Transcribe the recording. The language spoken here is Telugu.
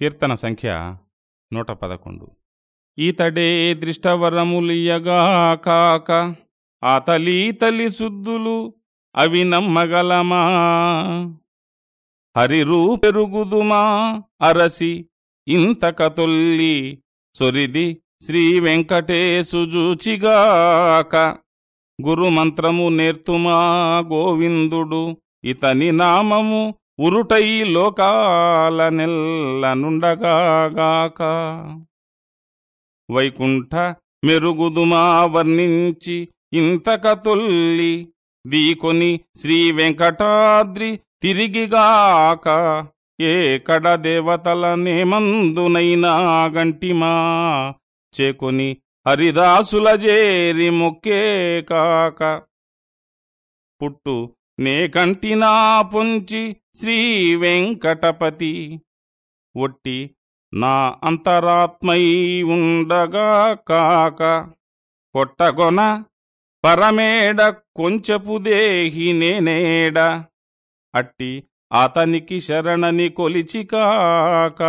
కీర్తన సంఖ్య నూట పదకొండు. ఈతడే దృష్టవరములియగా కాక ఆ తలి తలి శుద్ధులు అవి నమ్మగలమా? హరిరూ పెరుగుదుమా? అరసి ఇంతక తొల్లి సొరిది శ్రీ వెంకటేశుజూచిగాక గురుమంత్రము నేర్తుమా గోవిందుడు ఇతని నామము ఉరుటై లోకాల నెల్లనుండగాక వైకుంఠ మెరుగుదుమా వర్ణించి ఇంతక తొల్లి దీకొని శ్రీ వెంకటాద్రి తిరిగిగాక. ఏ కడ దేవతల నేమందునైనా గంటిమా చేకొని హరిదాసుల జేరి మొక్కే కాక పుట్టు నే కంటినా పొంచి శ్రీ వెంకటపతి. ఒట్టి నా అంతరాత్మై ఉండగా కాక కొట్టగొన పరమేడ కొంచెపు దేహి నేనేడ. అట్టి అతనికి శరణని కొలిచికాక